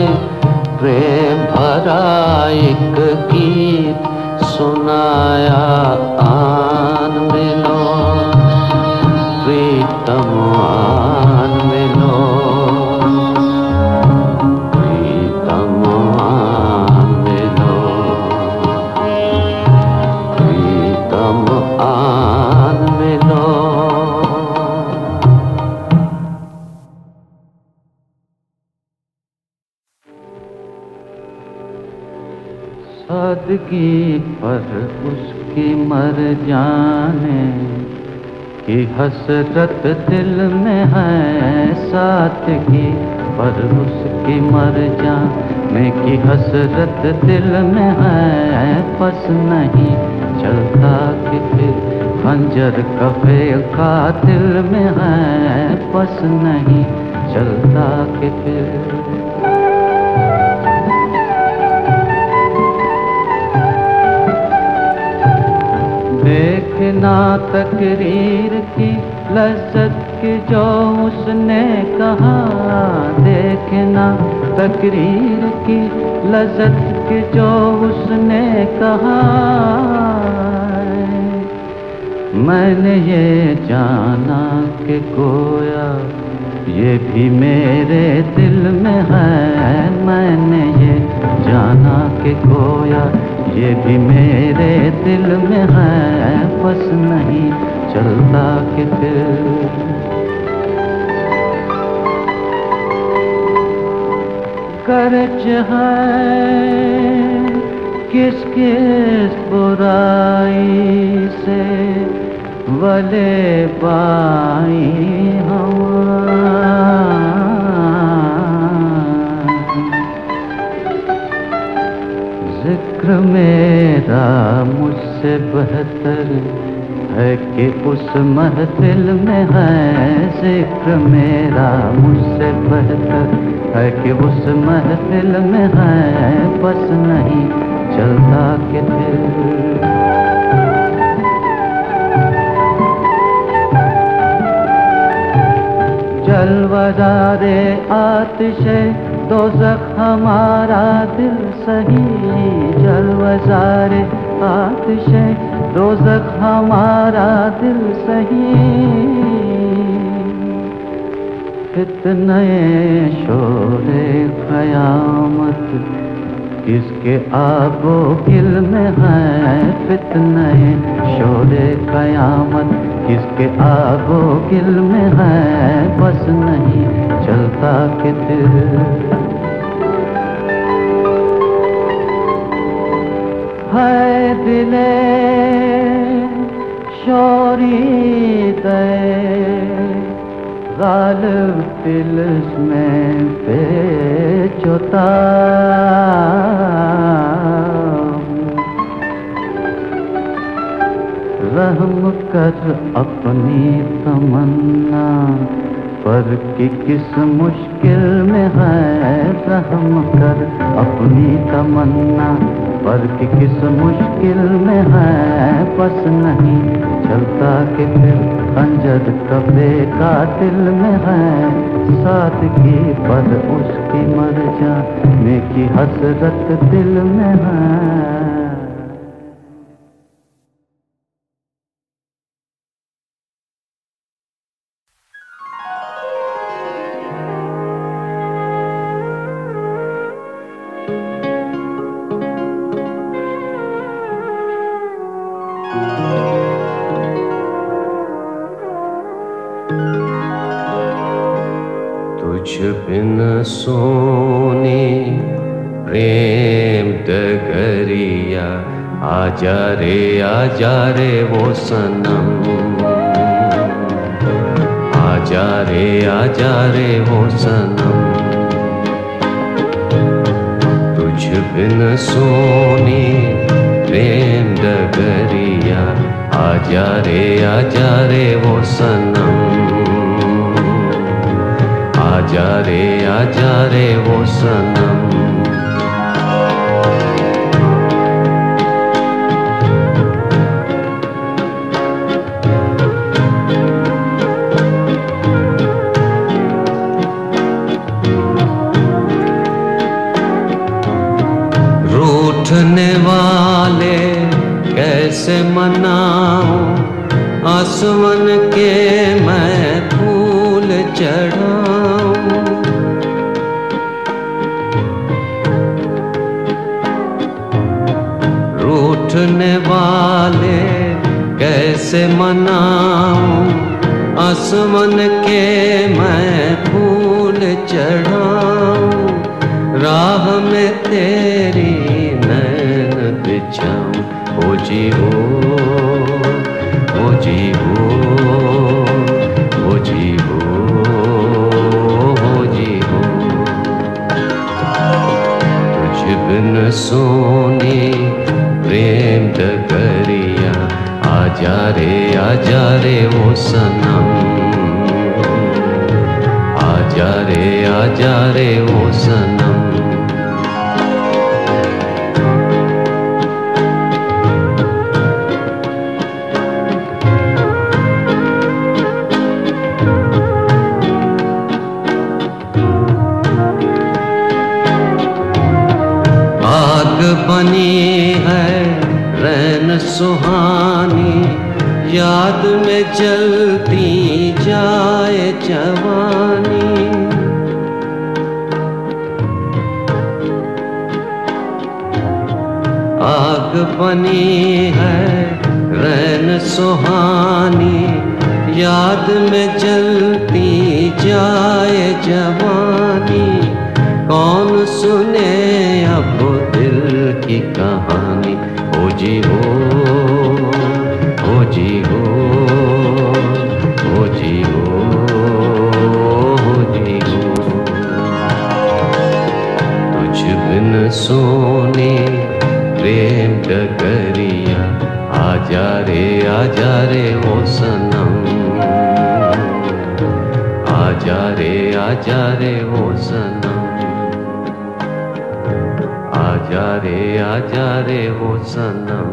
प्रेम भरा एक गीत सुनाया सादगी पर उसकी मर जाने की हसरत दिल में है साथ की पर उसकी मर जाने की हसरत दिल में है। बस नहीं चलता कि फिर खंजर कफे का दिल में है। बस नहीं चलता कि फिर देखना तकरीर की लज्जत की जो उसने कहा। देखना तकरीर की लज्जत की जो उसने कहा। मैंने ये जाना कि गोया, ये भी मेरे दिल में है। मैंने ये जाना कि गोया ये भी मेरे दिल में है, बस नहीं चलता कि कर्ज है किस किस बुराई से वले पाई हम। ज़िक्र मेरा मुझसे बेहतर है कि उस महफिल में है ज़िक्र। मेरा मुझसे बेहतर है कि उस महफिल में है, बस नहीं चलता कि फिर जलवजारे आतिशे दो जख हमारा दिल। सही जलवजारे आतिशे दो जख हमारा दिल सही। कितने शोरे कयामत, किसके आबो गिल में है? फितने शोरे कयामत, किसके आबो गिल में है? बस नहीं चलता कि दिल। है दिले शोरी दे गालिब दिल में बेचोता। रहम कर अपनी तमन्ना पर कि किस मुश्किल में है। रहम कर अपनी तमन्ना पर कि किस मुश्किल में है? बस नहीं चलता कि फिर अंजद कबे का दिल में है। साथ की पर उसकी मर जाने की हसरत दिल में है। आजा रे वो सनम। आजा रे आजा रे वो सनम। तुझ बिन सोने प्रेम डगरिया। आजा रे आजा रे वो सनम। आजा रे आजा रे वो सनम। कैसे मनाऊं आसमन के मैं फूल चढ़ाऊं। रूठने वाले कैसे मनाऊं आसमन के मैं फूल चढ़ाऊं। राह में तेरी नैन बिछाऊं। बिन सोनी प्रेम डगरिया आजा रे आजा रे ओ आजा रे आजा रे ओ सनम में जलती जाए जवानी। आग बनी है रैन सुहानी, याद में जलती जाए जवानी। कौन सुने अब दिल की कहानी? सोने, प्रेम आ जा रे, आजा रे, ओ सनम। आजा रे आजा रे, ओ सनम। आजा रे आ जा रे, ओ सनम।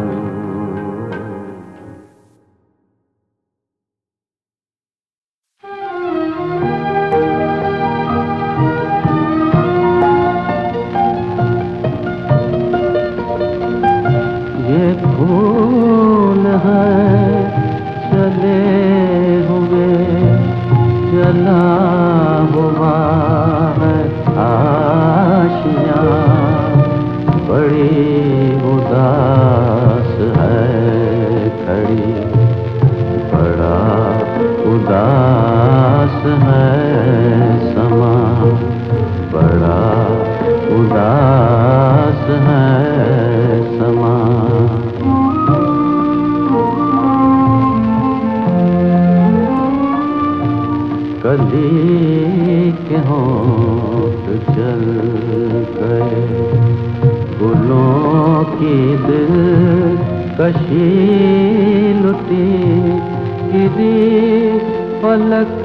गिरी पलक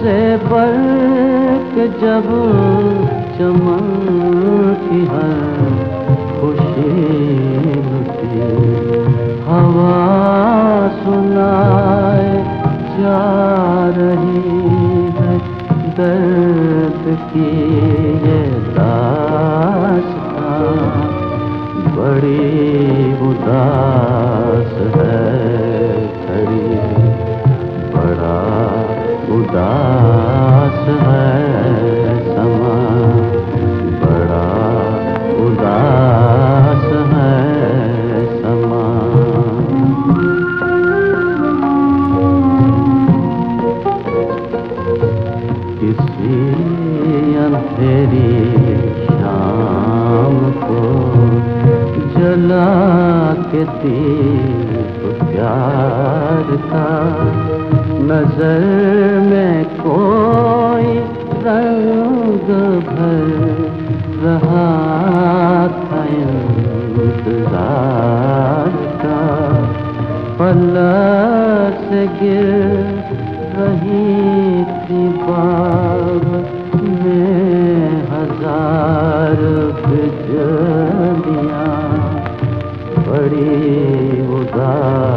से बरक जब चमकी है खुशी हवा सुनाए जा रही है दर्द की ये दास्तां। बड़ी उदास है उदास है समा। बड़ा उदास है समा। किसी अंधेरी शाम को जला के दीप प्यार का नज़र कोई रंग भर रहा था पलक से गिर रही थी बाग में हज़ार बिजलियाँ। बड़ी उदास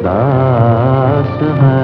उदास है।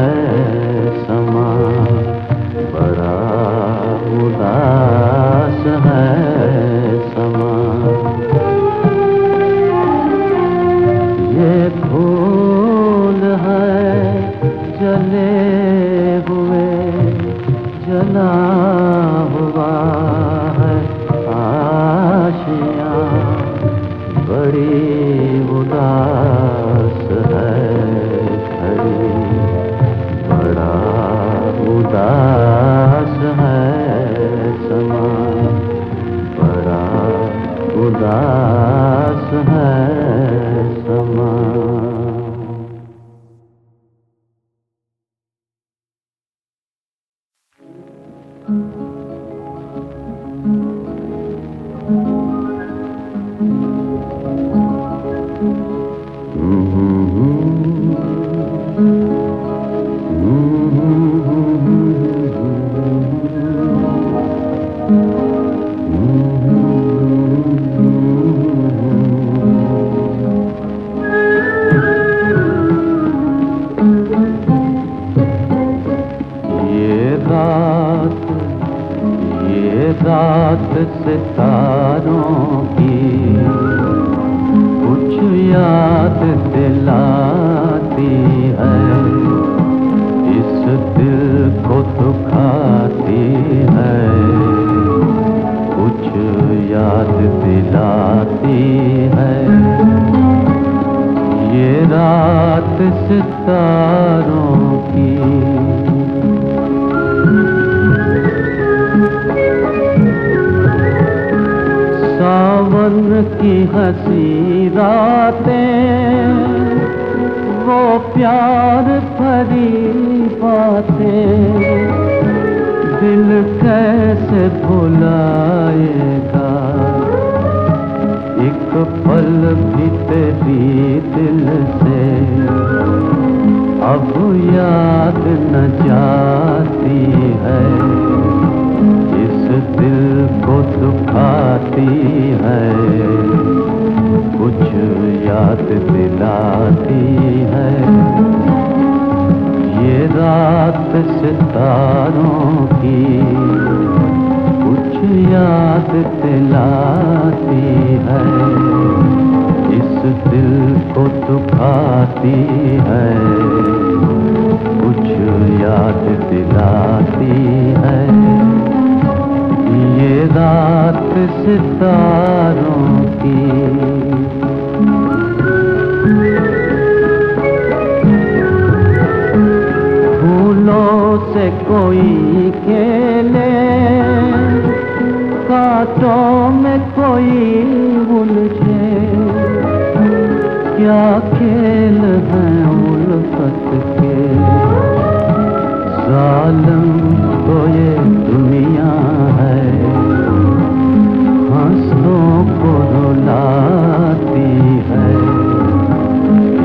सितारों की। सावन की हँसी रातें, वो प्यार भरी बातें, दिल कैसे भुलाएगा? एक पल भी तेरी दिल से। अब याद न जाती है इस दिल को दुखाती है, कुछ याद दिलाती है। ये रात सितारों की कुछ याद दिलाती है दिल को दुखाती है। कुछ याद दिलाती है। ये रात सितारों की। फूलों से कोई खेले, कांटों में कोई उलझे। क्या खेल है उल्फत के। जालम तो ये दुनिया है। हंसों को रुलाती है।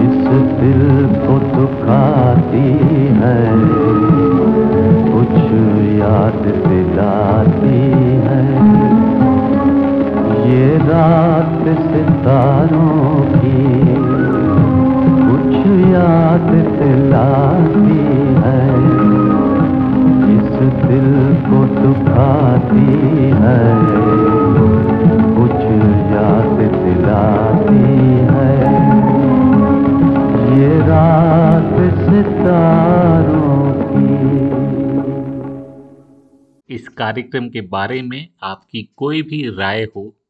इस दिल को दुखाती है। कुछ याद दिलाती है। ये रात सितारों की याद दिलाती है, इस दिल को दुखाती है, कुछ याद दिलाती है। ये रात सितारों की। इस कार्यक्रम के बारे में आपकी कोई भी राय हो